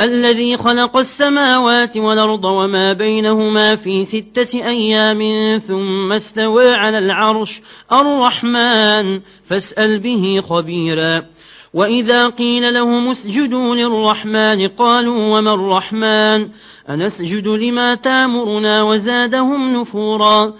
الذي خلق السماوات والأرض وما بينهما في ستة أيام ثم استوى على العرش الرحمن فاسأل به خبيرا. وإذا قيل لهم اسجدوا للرحمن قالوا وما الرحمن؟ أنسجد لما تامرنا وزادهم نفورا.